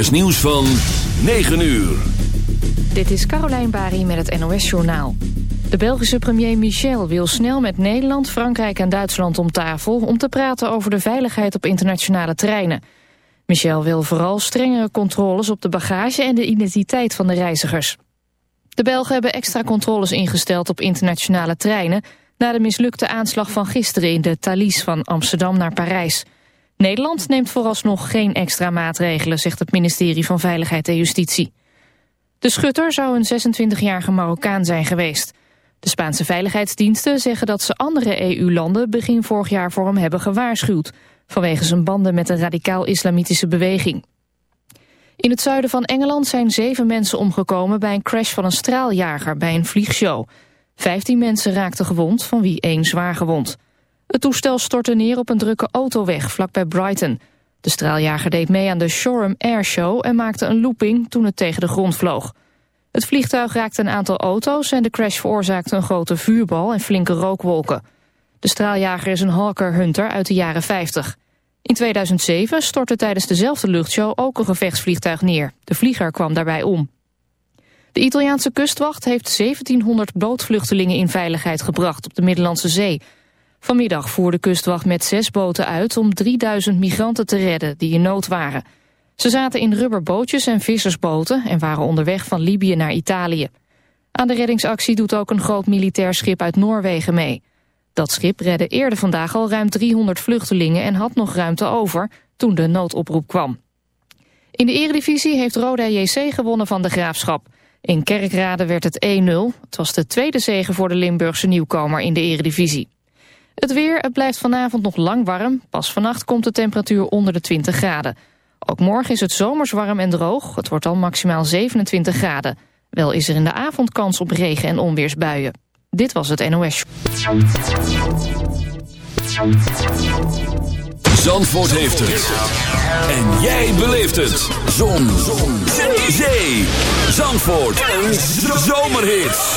is nieuws van 9 uur. Dit is Carolijn Bari met het NOS Journaal. De Belgische premier Michel wil snel met Nederland, Frankrijk en Duitsland om tafel... om te praten over de veiligheid op internationale treinen. Michel wil vooral strengere controles op de bagage en de identiteit van de reizigers. De Belgen hebben extra controles ingesteld op internationale treinen... na de mislukte aanslag van gisteren in de Thalys van Amsterdam naar Parijs... Nederland neemt vooralsnog geen extra maatregelen, zegt het ministerie van Veiligheid en Justitie. De schutter zou een 26-jarige Marokkaan zijn geweest. De Spaanse veiligheidsdiensten zeggen dat ze andere EU-landen begin vorig jaar voor hem hebben gewaarschuwd, vanwege zijn banden met een radicaal-islamitische beweging. In het zuiden van Engeland zijn zeven mensen omgekomen bij een crash van een straaljager bij een vliegshow. Vijftien mensen raakten gewond, van wie één zwaar gewond. Het toestel stortte neer op een drukke autoweg vlakbij Brighton. De straaljager deed mee aan de Shoreham Air Show en maakte een looping toen het tegen de grond vloog. Het vliegtuig raakte een aantal auto's en de crash veroorzaakte een grote vuurbal en flinke rookwolken. De straaljager is een Hawker Hunter uit de jaren 50. In 2007 stortte tijdens dezelfde luchtshow ook een gevechtsvliegtuig neer. De vlieger kwam daarbij om. De Italiaanse kustwacht heeft 1700 bootvluchtelingen in veiligheid gebracht op de Middellandse Zee. Vanmiddag voer de kustwacht met zes boten uit om 3000 migranten te redden die in nood waren. Ze zaten in rubberbootjes en vissersboten en waren onderweg van Libië naar Italië. Aan de reddingsactie doet ook een groot militair schip uit Noorwegen mee. Dat schip redde eerder vandaag al ruim 300 vluchtelingen en had nog ruimte over toen de noodoproep kwam. In de eredivisie heeft Roda JC gewonnen van de Graafschap. In Kerkrade werd het 1-0. Het was de tweede zege voor de Limburgse nieuwkomer in de eredivisie. Het weer, het blijft vanavond nog lang warm. Pas vannacht komt de temperatuur onder de 20 graden. Ook morgen is het zomers warm en droog. Het wordt al maximaal 27 graden. Wel is er in de avond kans op regen- en onweersbuien. Dit was het NOS. Zandvoort heeft het. En jij beleeft het. Zon. Zon. Zee. Zandvoort. Een zomerhit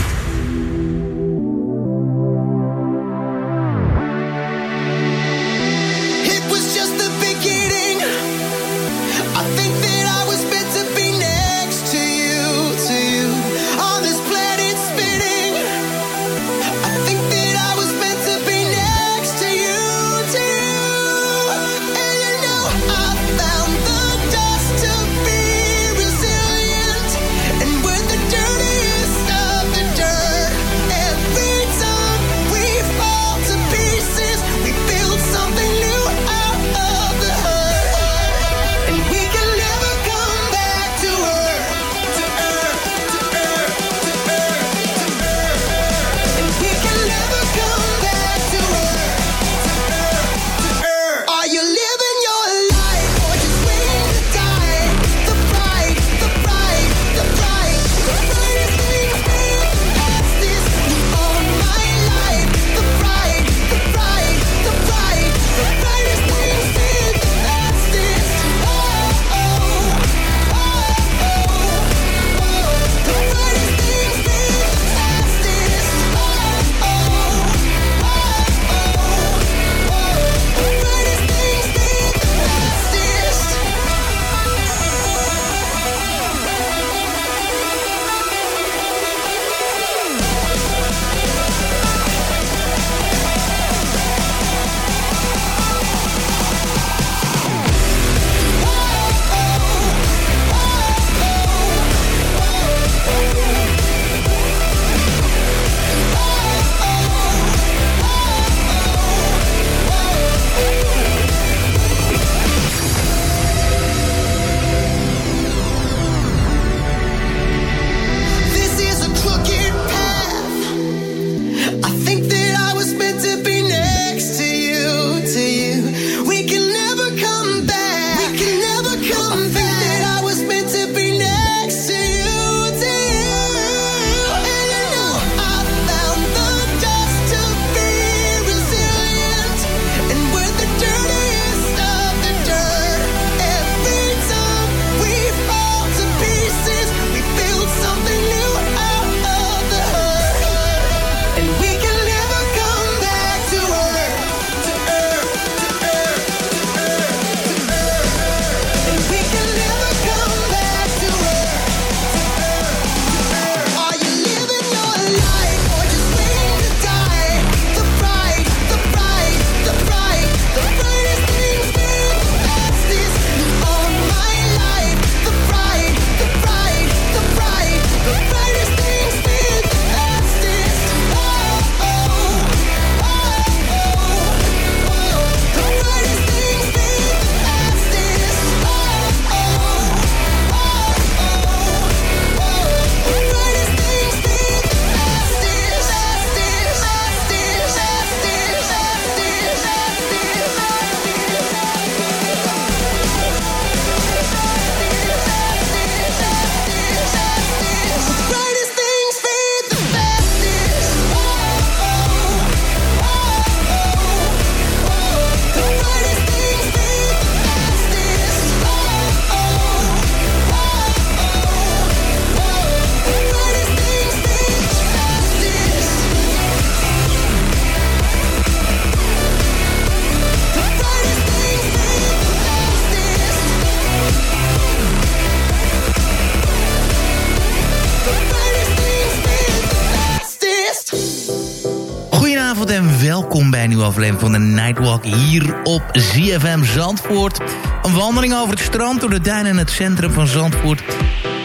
En welkom bij een nieuwe aflevering van de Nightwalk hier op ZFM Zandvoort. Een wandeling over het strand door de duinen in het centrum van Zandvoort.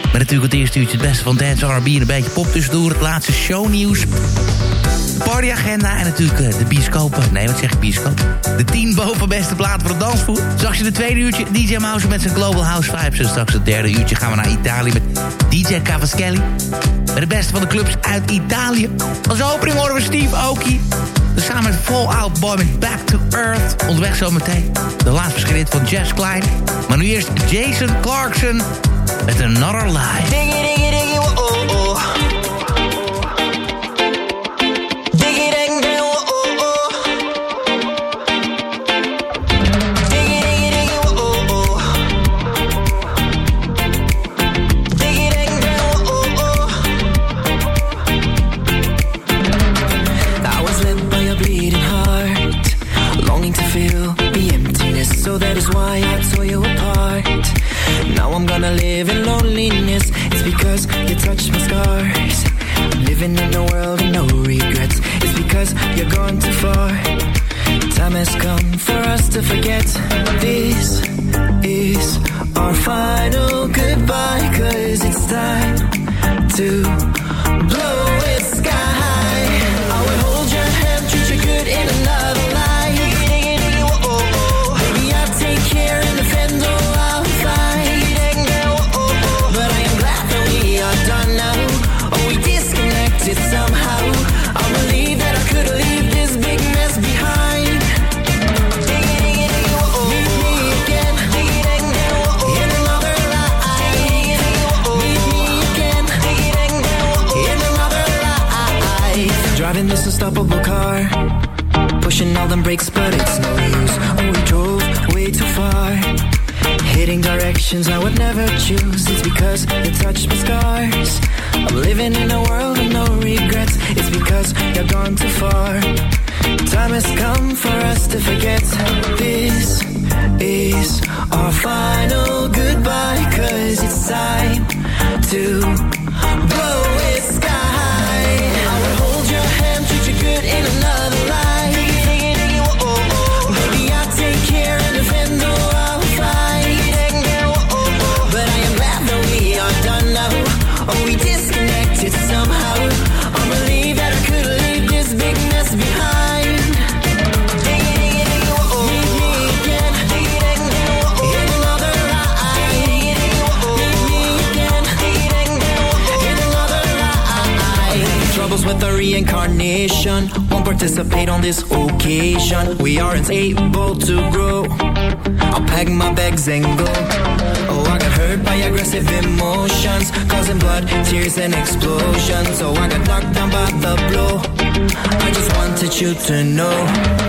Met natuurlijk het eerste uurtje het beste van dance, R&B en een beetje pop tussendoor. Het laatste shownieuws. Partyagenda en natuurlijk eh, de bioscopen. Nee, wat zeg ik bioscoop? De 10 boven beste platen voor de dansvoer. Straks in het tweede uurtje DJ Mouse met zijn Global House Vibes. En straks het derde uurtje gaan we naar Italië met DJ Cavaschelli. Met de beste van de clubs uit Italië. Als opening horen we Steve Aoki. Samen met Fallout Boy met Back to Earth. Onderweg zometeen. De laatste verschijning van Jess Klein. Maar nu eerst Jason Clarkson met Another Lie. in a world and no regrets. It's because you're gone too far. Time has come for us to forget. This is our final goodbye, cause it's time to Driving this unstoppable car. Pushing all them brakes but it's no use. Oh, we drove way too far. Hitting directions I would never choose. It's because you touched my scars. I'm living in a world of no regrets. It's because you've gone too far. Time has come for us to forget This is our final goodbye. Cause it's time to blow participate on this occasion. We aren't able to grow. I'll pack my bags and go. Oh, I got hurt by aggressive emotions, causing blood, tears, and explosions. So I got knocked down by the blow. I just wanted you to know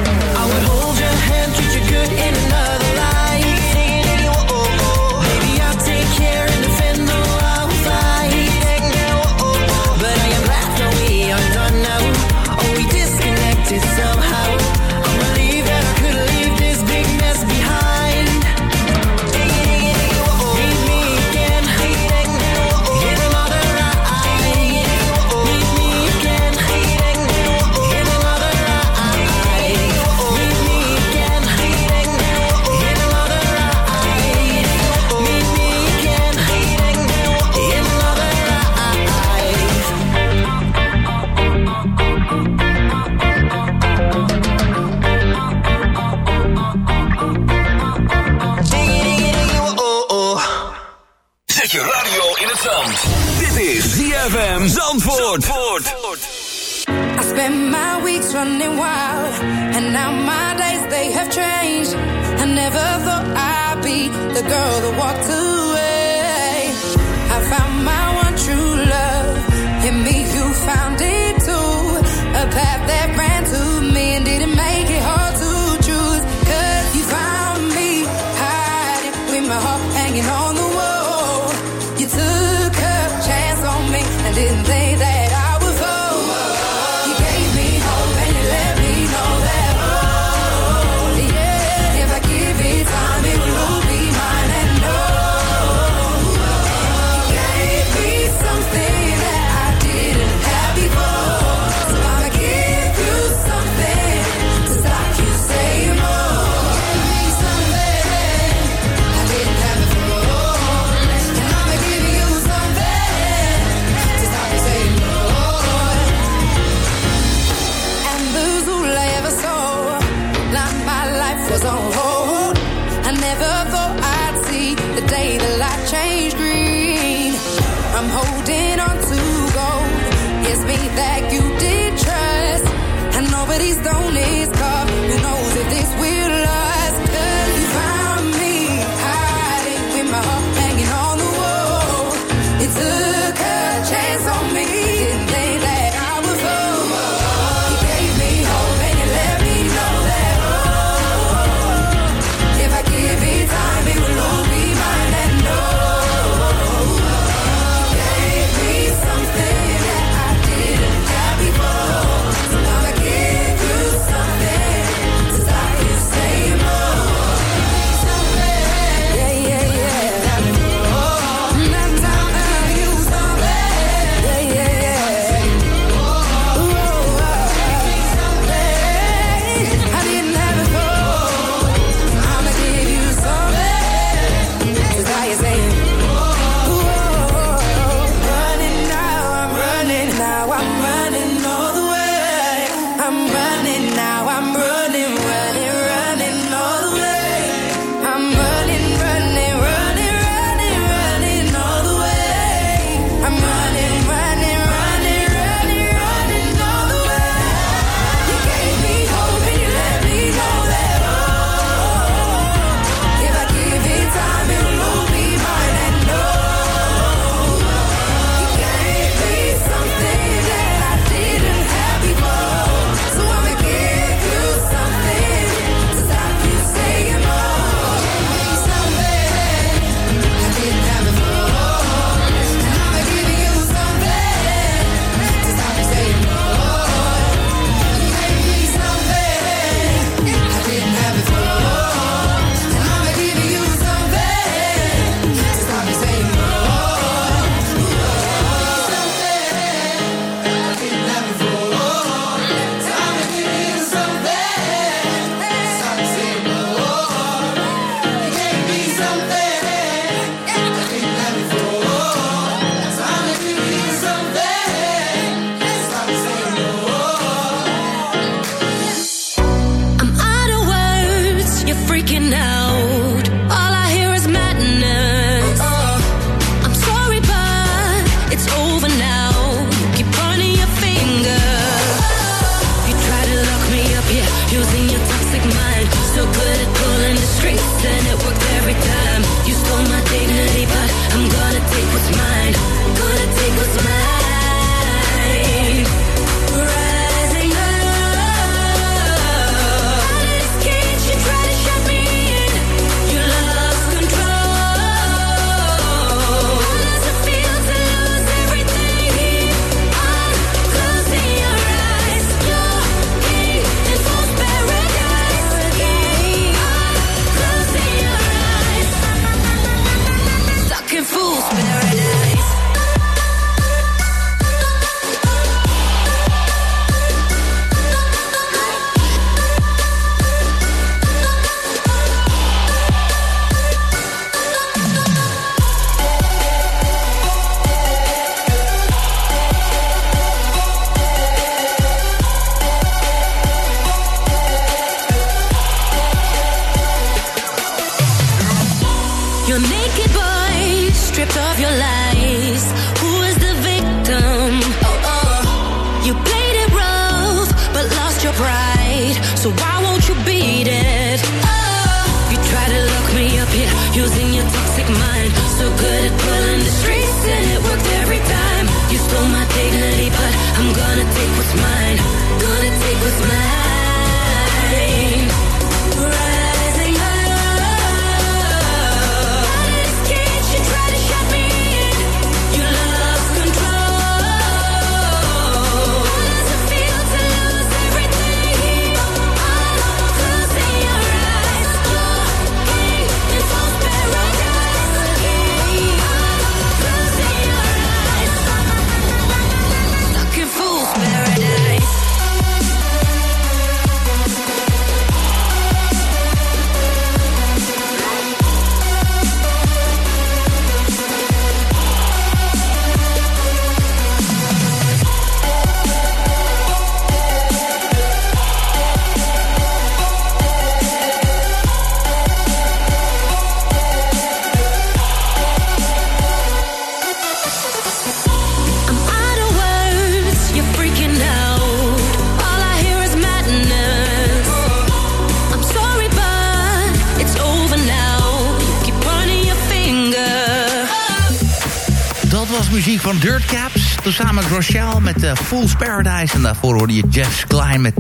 Tezamen met Rochelle met uh, Fool's Paradise. En daarvoor hoorde je Jeff Klein met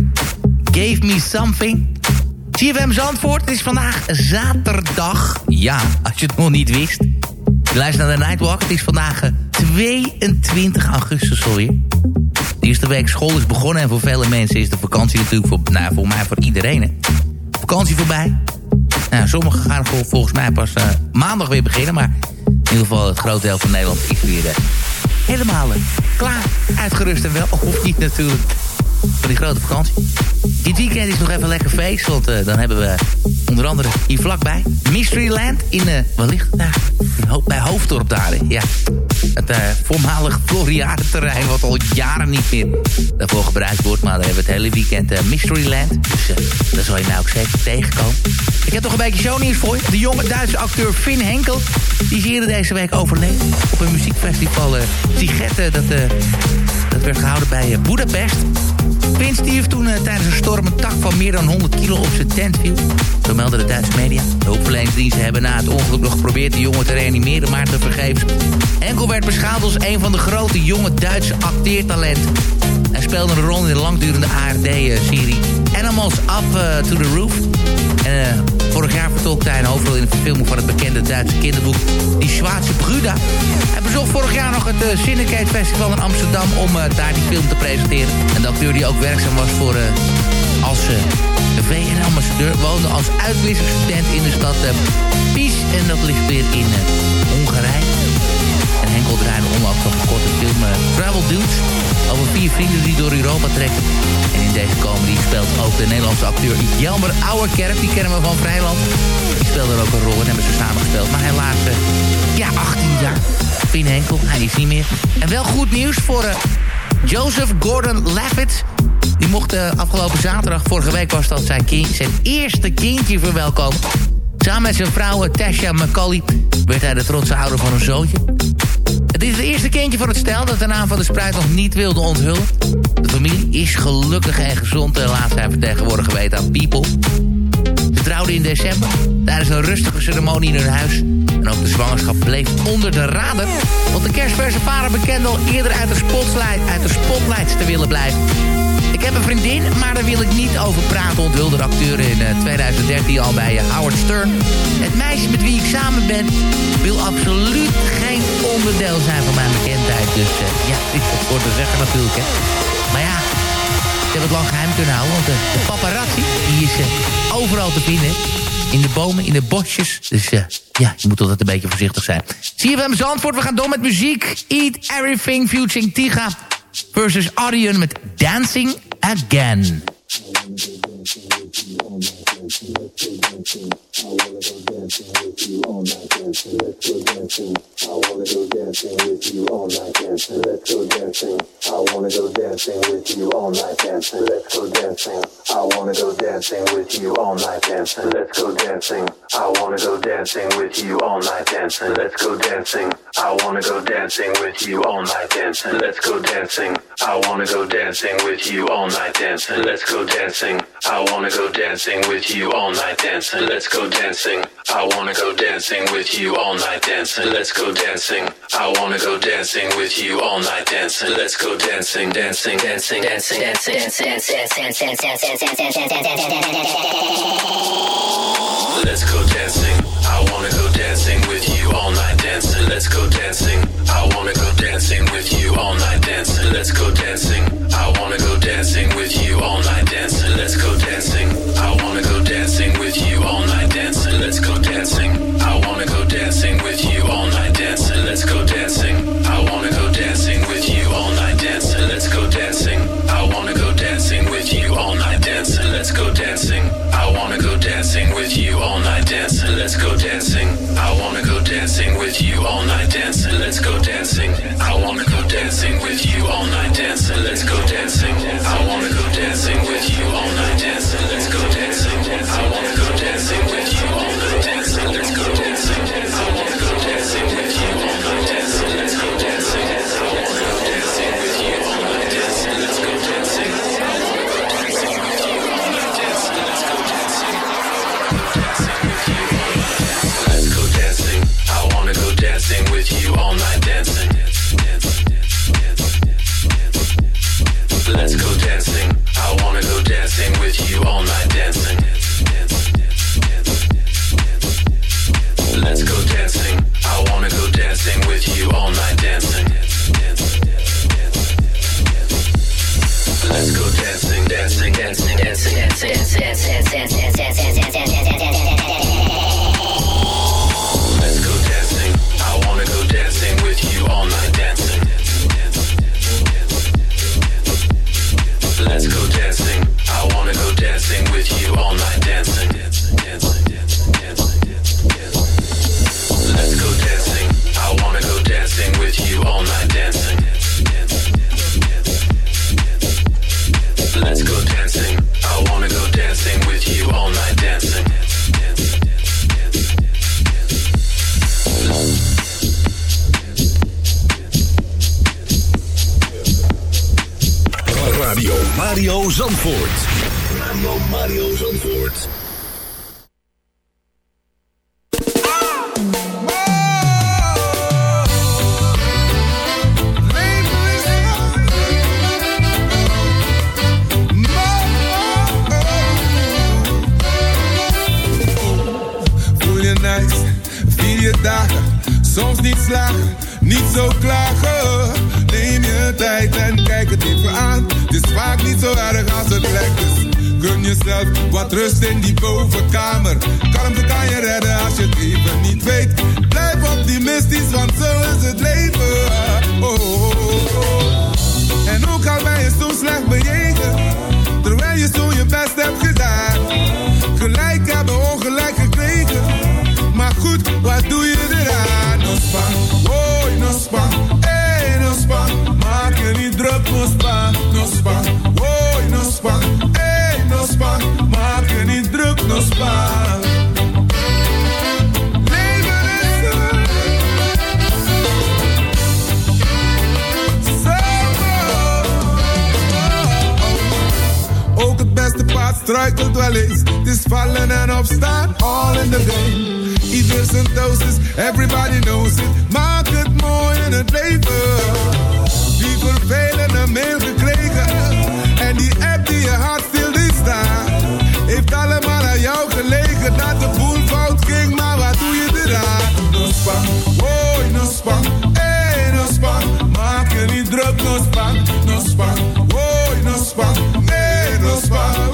Gave Me Something. CFM Zandvoort, het is vandaag zaterdag. Ja, als je het nog niet wist. Je luistert naar de Nightwalk. Het is vandaag 22 eh, augustus alweer. De eerste week school is begonnen. En voor vele mensen is de vakantie natuurlijk voor, nou, voor mij voor iedereen. Vakantie voorbij. Nou, sommigen gaan volgens mij pas uh, maandag weer beginnen. Maar in ieder geval het groot deel van Nederland is weer helemaal klaar, uitgerust en wel. Of niet natuurlijk voor die grote vakantie. Dit weekend is nog even lekker feest, want uh, dan hebben we onder andere hier vlakbij Mysteryland in, uh, wat daar? Bij Hoofddorp daar, ja. Het uh, voormalig Floriade-terrein wat al jaren niet meer daarvoor gebruikt wordt. Maar daar hebben we het hele weekend uh, Mysteryland. Dus daar zal je mij ook zeker tegenkomen. Ik heb toch een beetje shownieuws voor je. De jonge Duitse acteur Finn Henkel, die is deze week overleden. Op een muziekfestival Tigette, dat, werd gehouden bij Budapest. Vin stierf toen uh, tijdens een storm een tak van meer dan 100 kilo op zijn tent viel. Zo melden de Duitse media. De hulpverleningsdiensten hebben na het ongeluk nog geprobeerd de jongen te reanimeren, maar te vergeefs. Enkel werd beschouwd als een van de grote jonge Duitse acteertalenten. Hij speelde een rol in de langdurende ARD-serie Animals Up uh, to the Roof. En vorig jaar vertolkte hij een hoofdrol in de verfilming van het bekende Duitse kinderboek Die Schwarze Brüder. Hij bezocht vorig jaar nog het uh, Festival in Amsterdam om daar die film te presenteren. En de acteur die ook werkzaam was voor als VN-ambassadeur woonde als uitwisselstudent in de stad Pies. En dat ligt weer in Hongarije. En Henkel draaide onlangs nog een korte film Travel Dudes over vier vrienden die door Europa trekken. En in deze comedy speelt ook de Nederlandse acteur Jelmer Ouwerkerk. Die kennen we van Vrijland. Die speelde er ook een rol en hebben ze samen gespeeld. Maar helaas, uh, ja, 18 jaar. Finn Henkel, hij is niet meer. En wel goed nieuws voor uh, Joseph Gordon-Levitt. Die mocht afgelopen zaterdag, vorige week was dat zijn, kind, zijn eerste kindje verwelkomen. Samen met zijn vrouw Tasha McCauley werd hij de trotse ouder van een zoontje. Het is het eerste kindje van het stel dat de naam van de spruit nog niet wilde onthullen. De familie is gelukkig en gezond en laat zijn vertegenwoordiger weten aan People. Ze trouwden in december tijdens een rustige ceremonie in hun huis. En ook de zwangerschap bleef onder de radar. Want de kerstverse vader bekende al eerder uit de, spotlight, uit de spotlights te willen blijven. Ik heb een vriendin, maar daar wil ik niet over praten, onthulde de acteur in 2013 eh, al bij uh, Howard Stern. Het meisje met wie ik samen ben wil absoluut geen onderdeel zijn van mijn bekendheid. Dus uh, ja, ik voor te zeggen natuurlijk. Hè. Maar ja, ik heb het lang geheim kunnen houden, want de, de paparazzi die is overal te vinden. In de bomen, in de bosjes. Dus ja, je moet altijd een beetje voorzichtig zijn. Zie je hem Zandvoort, we gaan door met muziek. Eat Everything, Futuring Tiga versus Arion met Dancing Again. I wanna go dancing with you all night dancing. Let's go dancing. I wanna go dancing with you all night dancing. Let's go dancing. I wanna go dancing with you all night dancing. Let's go dancing. I wanna go dancing with you all night dancing. Let's go dancing. I wanna go dancing with you all night dancing. Let's go dancing. I wanna go dancing with you all night dancing. Let's go dancing. I wanna go dancing with you all night dancing. Let's go dancing. Go dancing with you all night dancing. Let's go dancing. I wanna go dancing with you all night dancing. Let's go dancing, dancing, dancing, dancing, dancing, dancing, dancing, dancing, dancing, Let's go dancing. I wanna go dancing with you all night dancing. Let's go dancing. I wanna go dancing with you all night dancing. Let's go dancing. I wanna go dancing with you all night dancing. Let's go dancing. Dancing. I wanna go dancing with you all night dancing. Let's go dancing. wat rust in die bovenkamer. Kalmte kan je redden als je het even niet weet. Blijf optimistisch, want zo is het leven. struikelt wel eens. Het is vallen en opstaan, all in the game. Ieder zijn dosis, everybody knows it. Maak het mooi in het leven. Die vervelende mail gekregen. En die app die je hart stil staat. Heeft allemaal Jouw jou gelegen dat de boulevard ging, maar wat doe je eraan? Nospa, hoi Nospa, hey Nospa, maak je niet druk Nospa, Nospa, hoi Nospa, nee Nospa.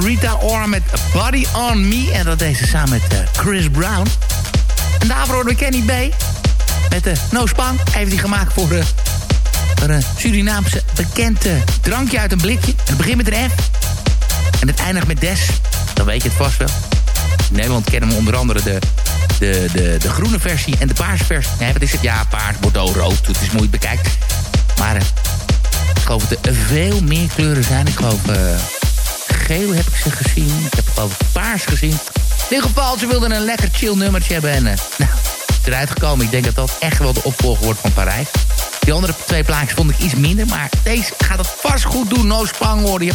Rita Ora met Body On Me. En dat deze samen met uh, Chris Brown. En daarvoor hoorden we Kenny B. Met de uh, No Spang. Heeft hij gemaakt voor, voor een Surinaamse bekend drankje uit een blikje. Het begint met een F. En het eindigt met Des. Dan weet je het vast wel. In Nederland kennen we onder andere de, de, de, de groene versie en de paarse versie. Nee, wat is het? Ja, paars, bordeaux, rood. Het is moeilijk bekijkt. Maar ik geloof dat er veel meer kleuren zijn. Ik geloof geel heb ik ze gezien. Ik heb geloof ik paars gezien. In ieder geval, ze wilden een lekker chill nummertje hebben. En uh, nou, het is eruit gekomen. Ik denk dat dat echt wel de opvolger wordt van Parijs. Die andere twee plaatjes vond ik iets minder. Maar deze gaat het vast goed doen. No spang hoor. Dit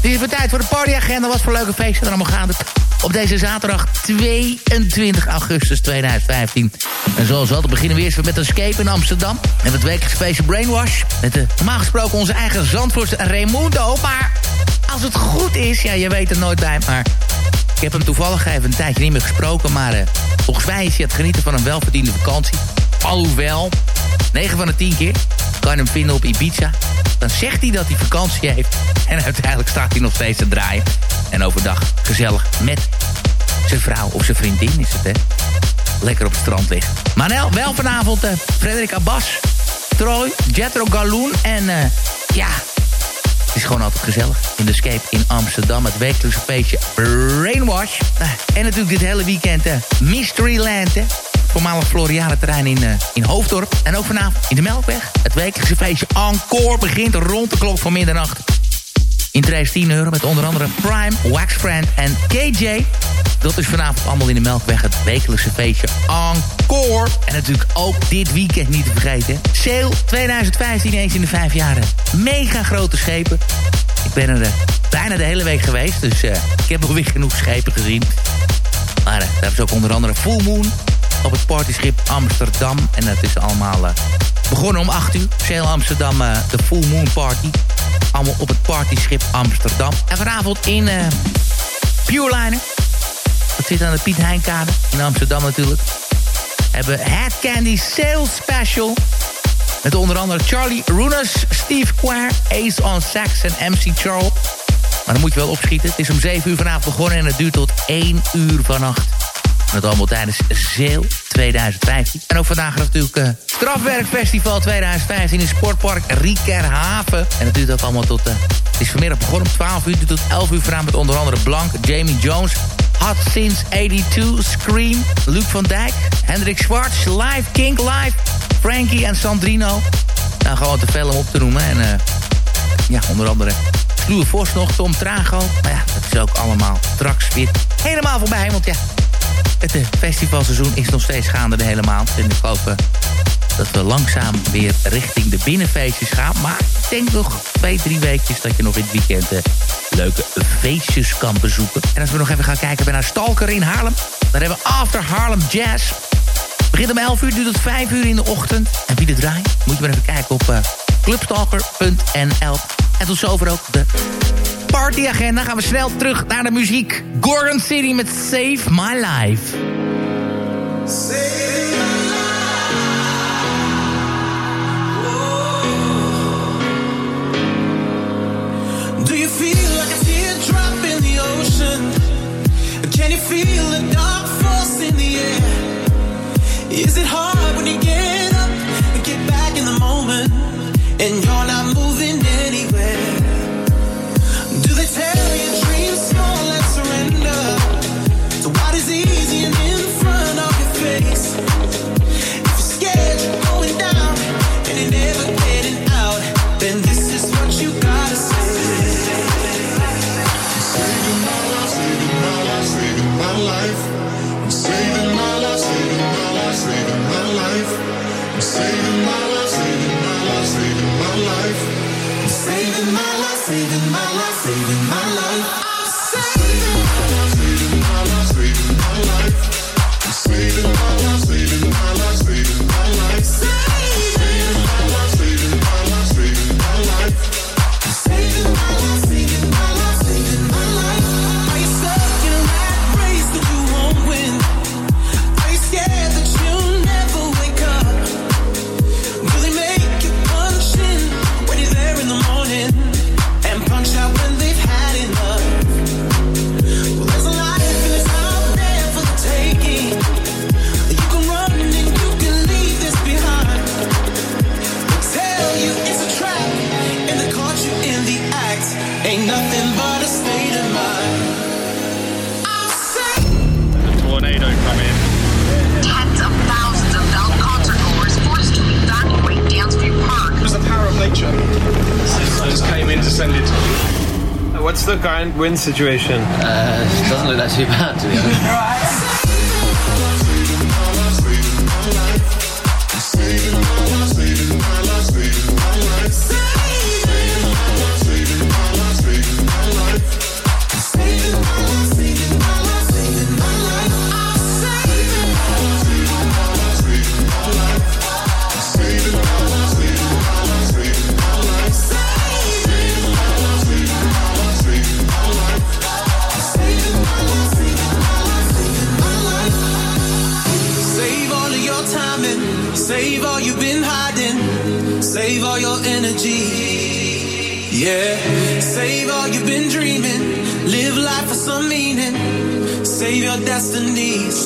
is weer tijd voor de partyagenda. Wat voor leuke feesten er allemaal gaande. Op deze zaterdag 22 augustus 2015. En zoals altijd beginnen we eerst met een escape in Amsterdam. En het wekelijks feestje Brainwash. Met de, normaal gesproken onze eigen Zandvoortse Raimundo. Maar als het goed is, ja je weet het nooit bij. Maar ik heb hem toevallig even een tijdje niet meer gesproken. Maar uh, volgens mij is hij het genieten van een welverdiende vakantie. Alhoewel, 9 van de 10 keer kan je hem vinden op Ibiza. Dan zegt hij dat hij vakantie heeft. En uiteindelijk staat hij nog steeds te draaien. En overdag gezellig met zijn vrouw of zijn vriendin is het, hè. Lekker op het strand liggen. Maar wel vanavond uh, Frederik Abbas, Troy, Jetro Galoen en uh, ja... Het is gewoon altijd gezellig. In de Escape in Amsterdam. Het wekelijkse feestje Brainwash. Uh, en natuurlijk dit hele weekend uh, Mysteryland, hè voormalig Floriade-terrein in, uh, in Hoofddorp. En ook vanavond in de Melkweg. Het wekelijkse feestje Encore begint rond de klok van middernacht. Interesse 10 euro met onder andere Prime, Waxfriend en KJ. Dat is vanavond allemaal in de Melkweg het wekelijkse feestje Encore. En natuurlijk ook dit weekend niet te vergeten. Sail 2015 eens in de vijf jaren. Mega grote schepen. Ik ben er uh, bijna de hele week geweest. Dus uh, ik heb alweer genoeg schepen gezien. Maar daar is ook onder andere Full Moon op het partyschip Amsterdam. En dat is allemaal uh, begonnen om 8 uur. Sail Amsterdam, uh, de Full Moon Party. Allemaal op het partyschip Amsterdam. En vanavond in uh, Pure Liner. Dat zit aan de Piet Heinkade in Amsterdam natuurlijk. Hebben Head Candy Sales Special. Met onder andere Charlie Runas, Steve Quare, Ace on Sax en MC Charles. Maar dan moet je wel opschieten. Het is om 7 uur vanavond begonnen en het duurt tot 1 uur vannacht. En dat allemaal tijdens Zeel 2015. En ook vandaag natuurlijk uh, Strafwerkfestival 2015 in Sportpark Riekerhaven. En dat duurt ook allemaal tot... Uh, het is vanmiddag begonnen om 12 uur tot 11 uur vanavond met onder andere Blank, Jamie Jones... Hot Since 82, Scream, Luc van Dijk, Hendrik Schwartz, Live, Kink Live, Frankie en Sandrino. Nou, gewoon te veel om op te noemen. En uh, ja, onder andere Sluwe Vos nog, Tom Trago. Maar ja, dat is ook allemaal straks weer helemaal voorbij. Want ja, het festivalseizoen is nog steeds gaande de hele maand. En ik hoop uh, dat we langzaam weer richting de binnenfeestjes gaan. Maar ik denk nog twee, drie weekjes dat je nog in het weekend uh, leuke feestjes kan bezoeken. En als we nog even gaan kijken bij naar Stalker in Haarlem. Dan hebben we After Harlem Jazz. Begint om 11 uur, duurt tot 5 uur in de ochtend. En wie de draai, moet je maar even kijken op clubstalker.nl. En tot zover ook de partyagenda. Gaan we snel terug naar de muziek. Gorgon City met Save My Life. Save Do you feel like a teardrop in the ocean? Can you feel the dark force in the air? Is it hard when you get up and get back in the moment and you're not moving anywhere? send it. Uh, what's the current wind situation? Uh, doesn't look that too bad, to be honest.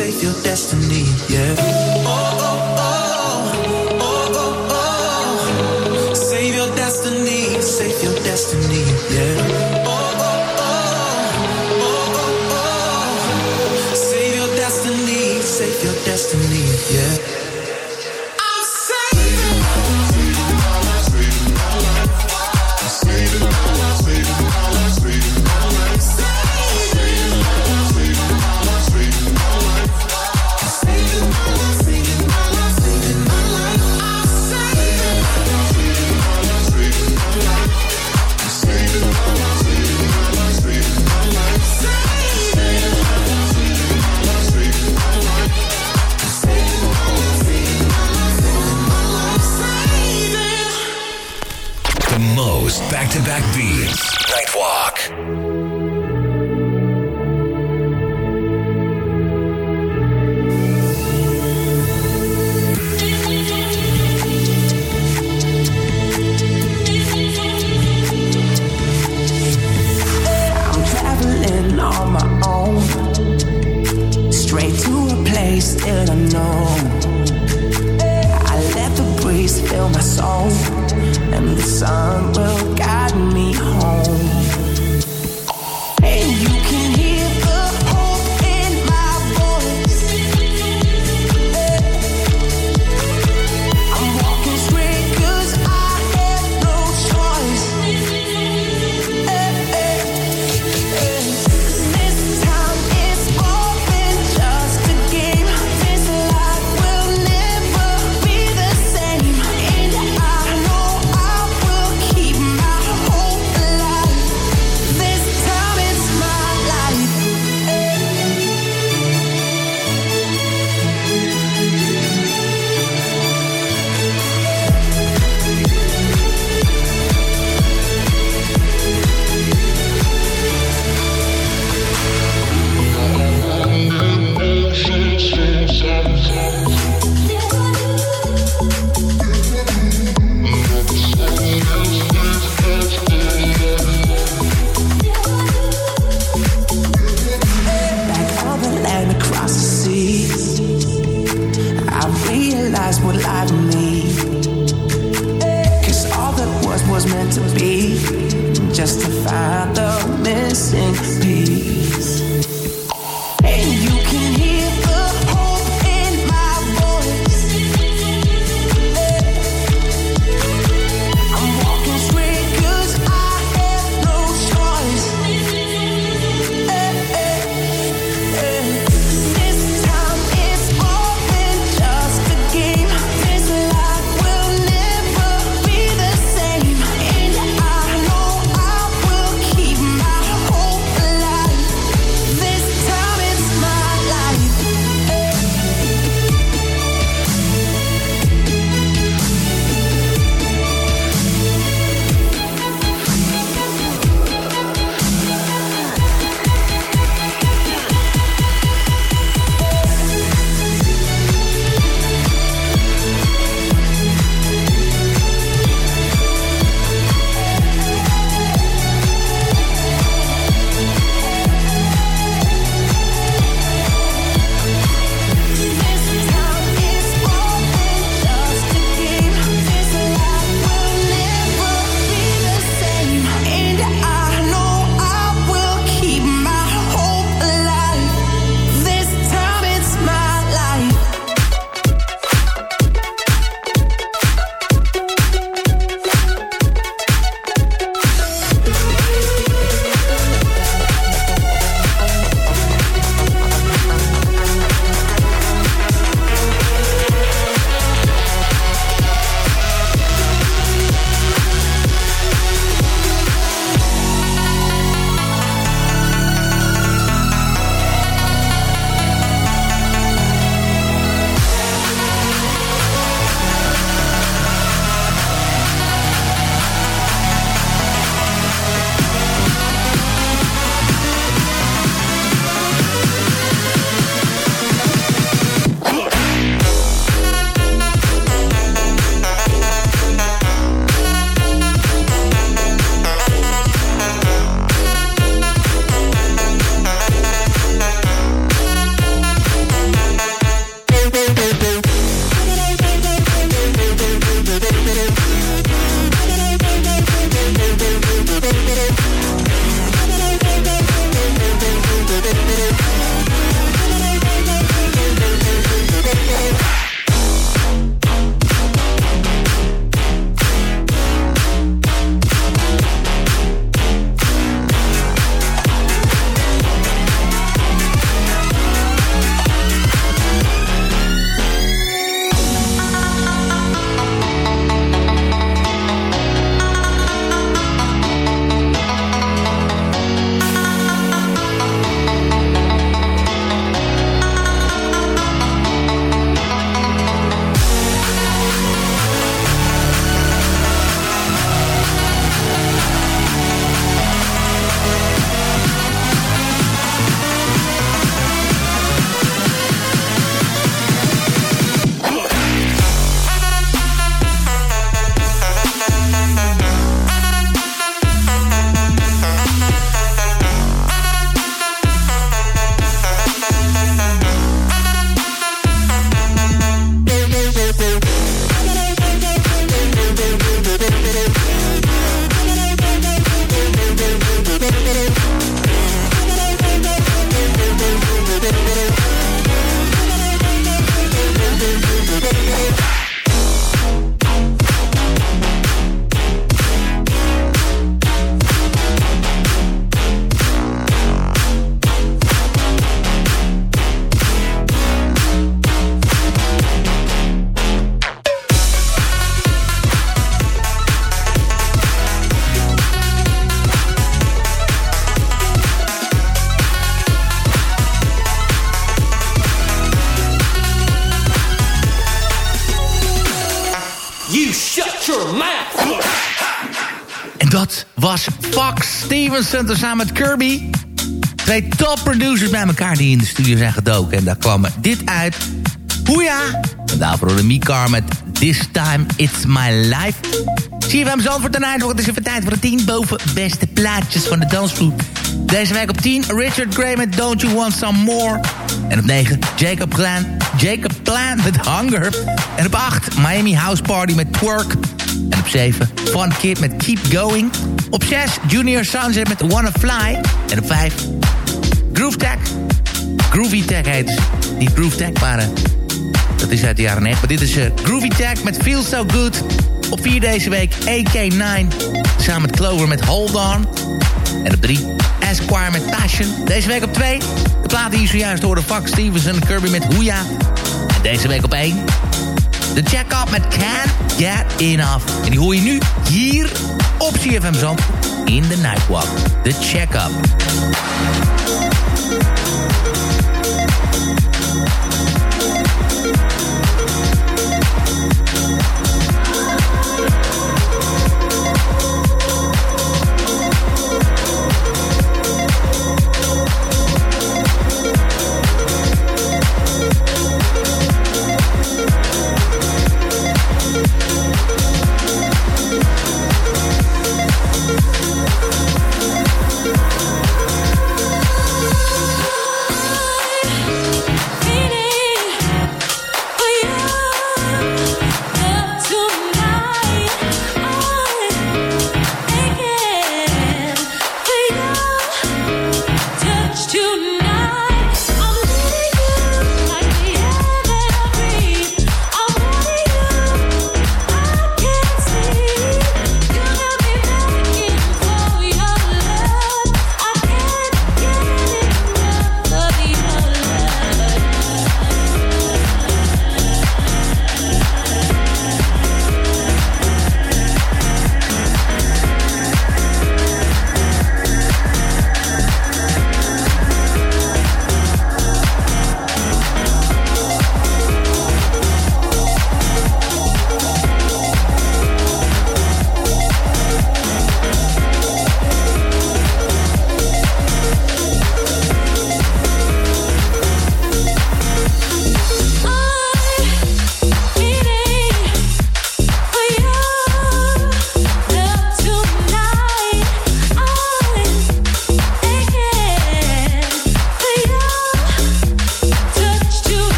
save your destiny, yeah. Samen met Kirby. Twee top producers bij elkaar die in de studio zijn gedoken. En daar kwam dit uit. Hoeja! En daarvoor de Mikar met This Time It's My Life. CFM Zandvoort tonight, het is even tijd voor de 10 boven beste plaatjes van de dansvloer. Deze week op 10, Richard Gray met Don't You Want Some More. En op 9, Jacob Plant, Jacob Plant met Hunger. En op 8, Miami House Party met Twerk. En op 7, Fun Kid met Keep Going. Op 6, Junior Sunset met Wanna Fly. En op 5, Groove Tech. Groovy Tech heet Die Groove Tech, maar dat is uit de jaren 90. Maar dit is uh, Groovy Tech met Feel So Good. Op 4 deze week AK9. Samen met Clover met Hold On. En op 3 Esquire met Passion. Deze week op 2 de plaat die je zojuist hoorde. Fox Stevens en Kirby met Hoeja. En deze week op 1 de check-up met Can't Get Enough. En die hoor je nu hier op CFM Zand in de Nightwalk. De check-up.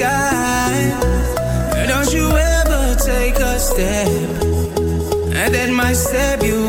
skies. Don't you ever take a step and that might step, you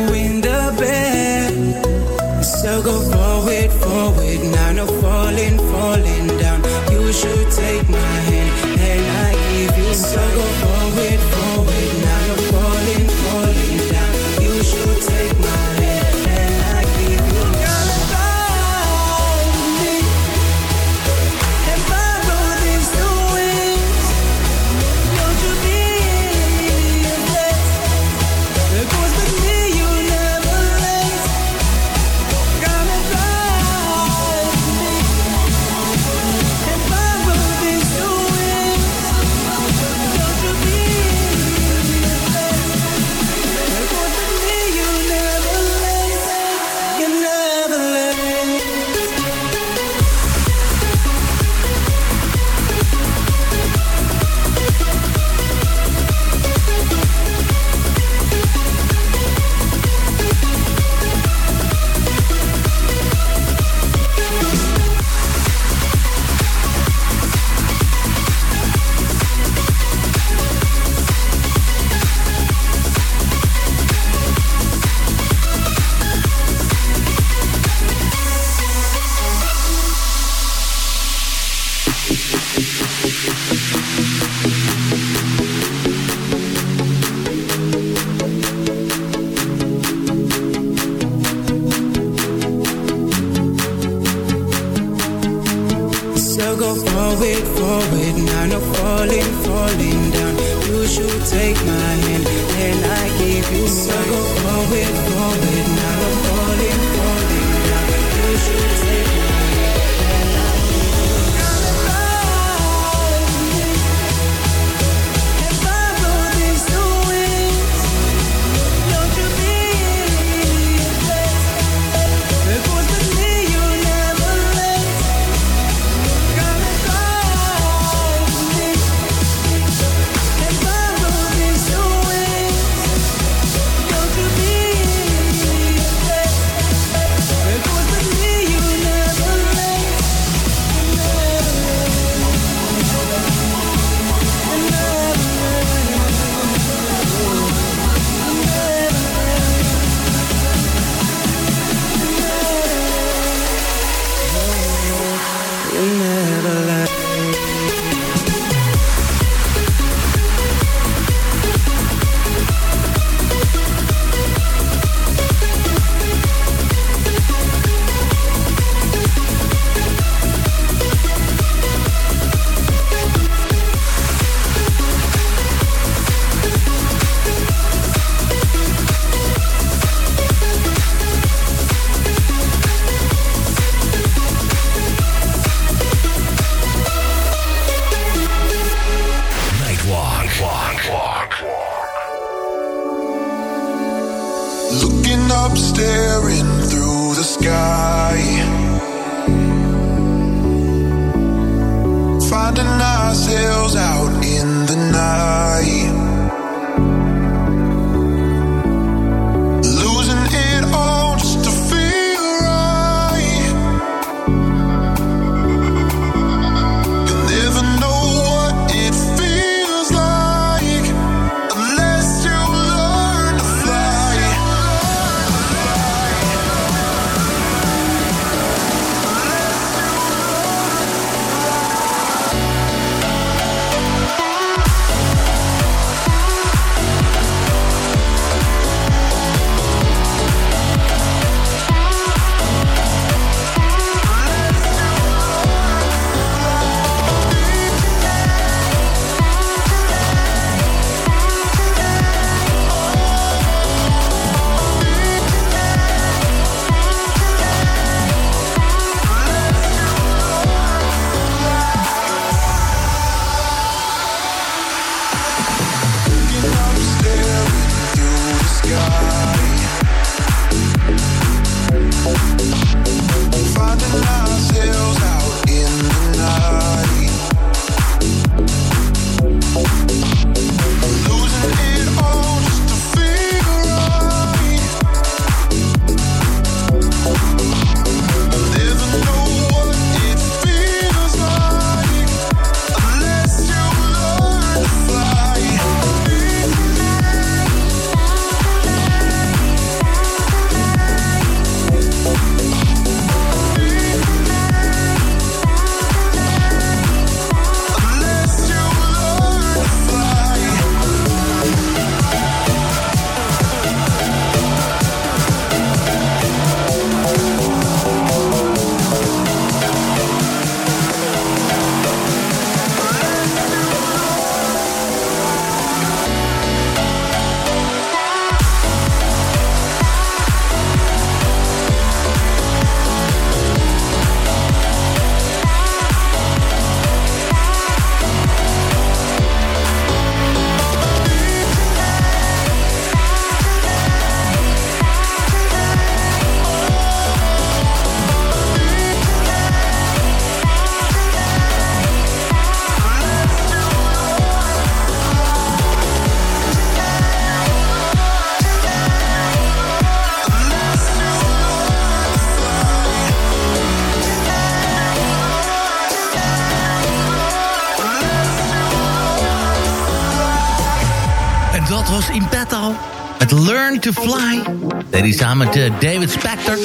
Fly. Dat is samen met uh, David Spector.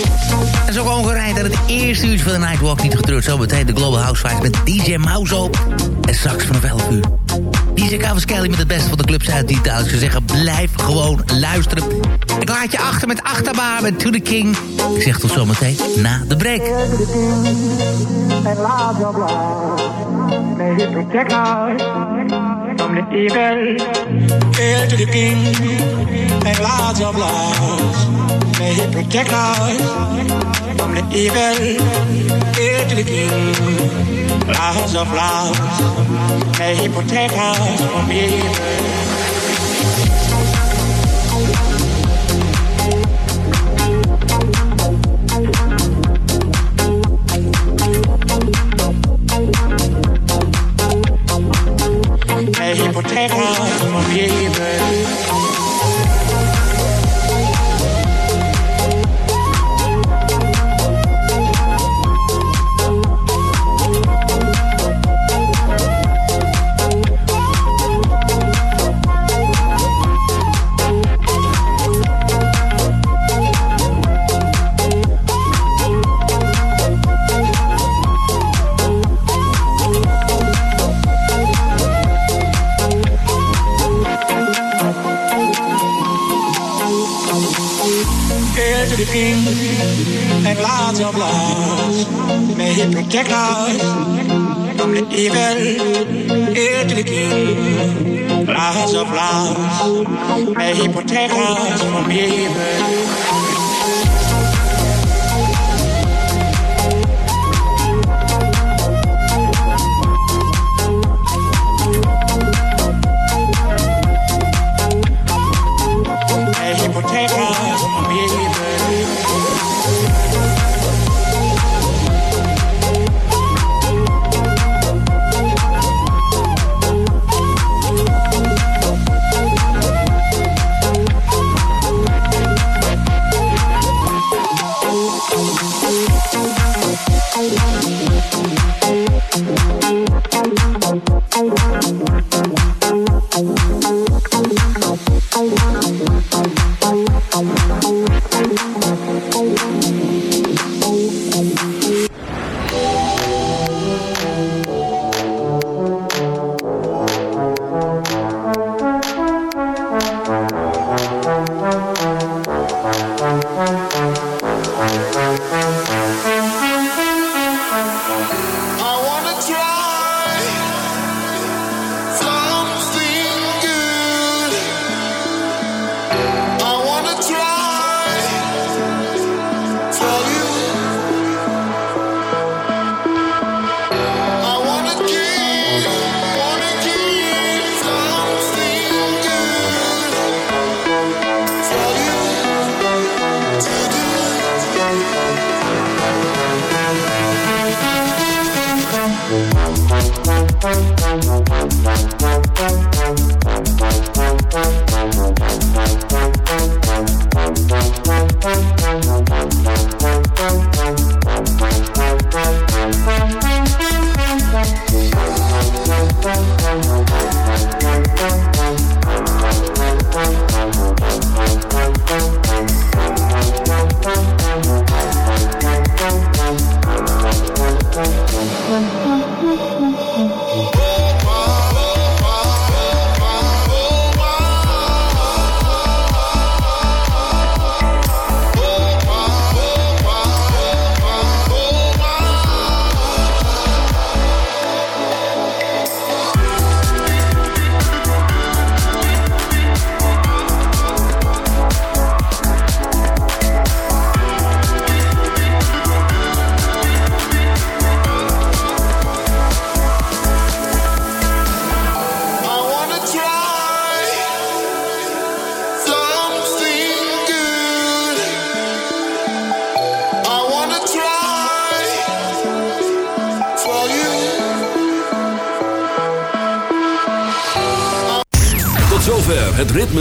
En zo gewoon gereid aan het eerste uur van de Nightwalk. Niet getreurd, zo meteen de Global Housewives met DJ Mauzo. En straks vanaf 11 uur. DJ Kavas Kelly met het beste van de clubs uit die. Ik zou zeggen, blijf gewoon luisteren. Ik laat je achter met Achterbaan met To The King. Ik zeg tot zometeen na de break. Us from the evil. Hail to the King and Lords of Lords. May he protect us from the evil. Hail to the King, Lords of Lords. May he protect us from evil.